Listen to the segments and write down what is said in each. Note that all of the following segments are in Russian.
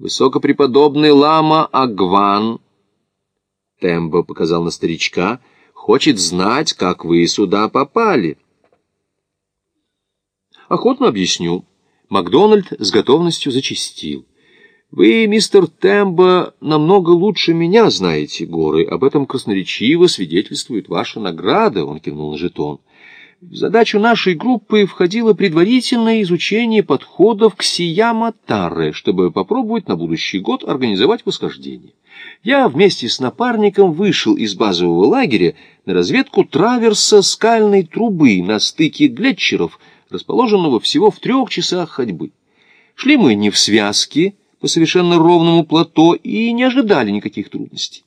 Высокопреподобный лама Агван, Тембо показал на старичка, хочет знать, как вы сюда попали. Охотно объясню. Макдональд с готовностью зачистил. Вы, мистер Тембо, намного лучше меня знаете горы. Об этом красноречиво свидетельствует ваша награда, он кивнул на жетон. В задачу нашей группы входило предварительное изучение подходов к Сияма-Таре, чтобы попробовать на будущий год организовать восхождение. Я вместе с напарником вышел из базового лагеря на разведку траверса скальной трубы на стыке глетчеров, расположенного всего в трех часах ходьбы. Шли мы не в связке, по совершенно ровному плато и не ожидали никаких трудностей.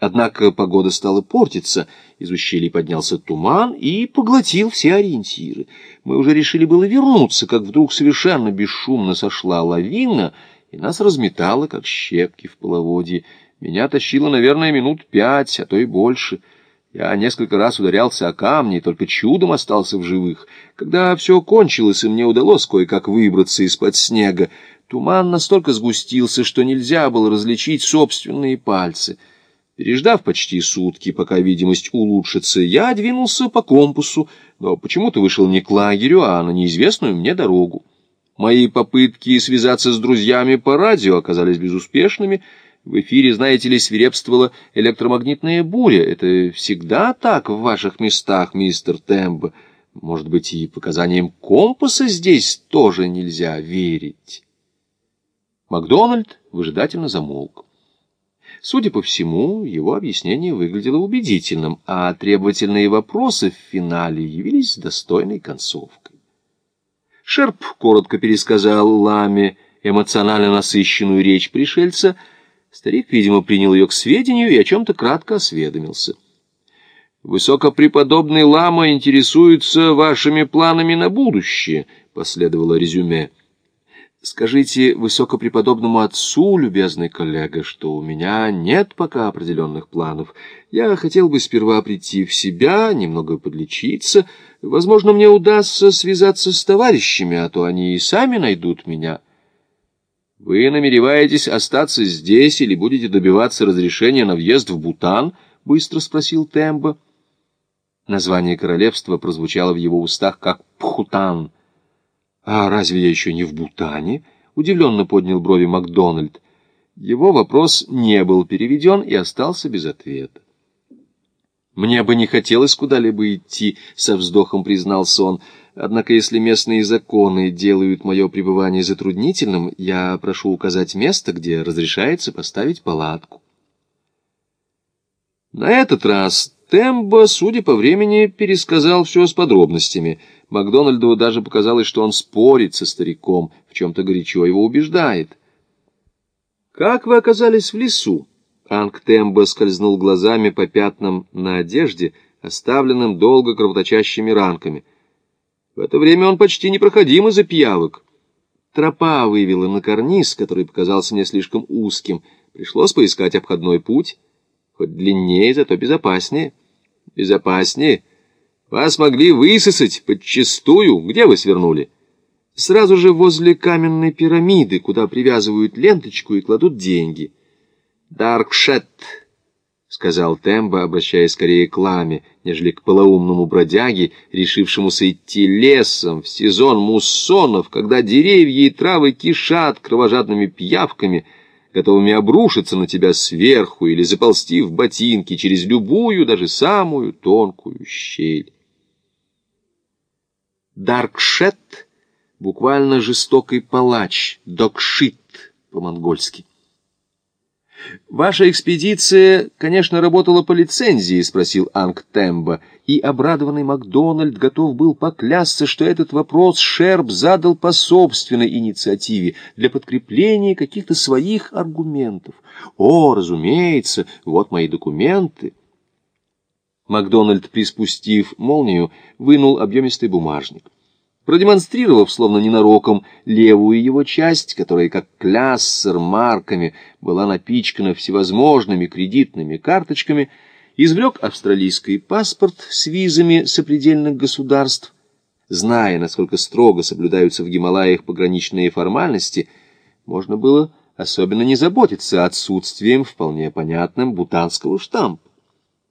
Однако погода стала портиться, из ущелья поднялся туман и поглотил все ориентиры. Мы уже решили было вернуться, как вдруг совершенно бесшумно сошла лавина, и нас разметало, как щепки в половодье. Меня тащило, наверное, минут пять, а то и больше. Я несколько раз ударялся о камни, только чудом остался в живых. Когда все кончилось, и мне удалось кое-как выбраться из-под снега, туман настолько сгустился, что нельзя было различить собственные пальцы — Переждав почти сутки, пока видимость улучшится, я двинулся по компасу, но почему-то вышел не к лагерю, а на неизвестную мне дорогу. Мои попытки связаться с друзьями по радио оказались безуспешными. В эфире, знаете ли, свирепствовала электромагнитная буря. Это всегда так в ваших местах, мистер Тембо. Может быть, и показаниям компаса здесь тоже нельзя верить. Макдональд выжидательно замолк. Судя по всему, его объяснение выглядело убедительным, а требовательные вопросы в финале явились достойной концовкой. Шерп коротко пересказал Ламе эмоционально насыщенную речь пришельца. Старик, видимо, принял ее к сведению и о чем-то кратко осведомился. «Высокопреподобный Лама интересуется вашими планами на будущее», — последовало резюме. Скажите высокопреподобному отцу, любезный коллега, что у меня нет пока определенных планов. Я хотел бы сперва прийти в себя, немного подлечиться. Возможно, мне удастся связаться с товарищами, а то они и сами найдут меня. Вы намереваетесь остаться здесь или будете добиваться разрешения на въезд в Бутан? Быстро спросил Тембо. Название королевства прозвучало в его устах как Пхутан — «А разве я еще не в Бутане?» — удивленно поднял брови Макдональд. Его вопрос не был переведен и остался без ответа. «Мне бы не хотелось куда-либо идти», — со вздохом признался он. «Однако, если местные законы делают мое пребывание затруднительным, я прошу указать место, где разрешается поставить палатку». На этот раз Тембо, судя по времени, пересказал все с подробностями — Макдональду даже показалось, что он спорит со стариком, в чем-то горячо его убеждает. «Как вы оказались в лесу?» Ангтембо скользнул глазами по пятнам на одежде, оставленным долго кровоточащими ранками. В это время он почти непроходим из-за пиявок. Тропа вывела на карниз, который показался мне слишком узким. Пришлось поискать обходной путь. Хоть длиннее, зато безопаснее. Безопаснее? Вас могли высосать подчистую. Где вы свернули? Сразу же возле каменной пирамиды, куда привязывают ленточку и кладут деньги. Даркшет, сказал Тембо, обращаясь скорее к ламе, нежели к полоумному бродяге, решившемуся идти лесом в сезон муссонов, когда деревья и травы кишат кровожадными пиявками, готовыми обрушиться на тебя сверху или заползти в ботинки через любую, даже самую тонкую щель. Даркшет, буквально жестокий палач, докшит по-монгольски. «Ваша экспедиция, конечно, работала по лицензии?» — спросил Анг Тембо, и обрадованный Макдональд готов был поклясться, что этот вопрос Шерб задал по собственной инициативе для подкрепления каких-то своих аргументов. «О, разумеется, вот мои документы». Макдональд, приспустив молнию, вынул объемистый бумажник. Продемонстрировав, словно ненароком, левую его часть, которая, как кляссер марками, была напичкана всевозможными кредитными карточками, извлек австралийский паспорт с визами сопредельных государств. Зная, насколько строго соблюдаются в Гималаях пограничные формальности, можно было особенно не заботится отсутствием вполне понятным бутанского штампа.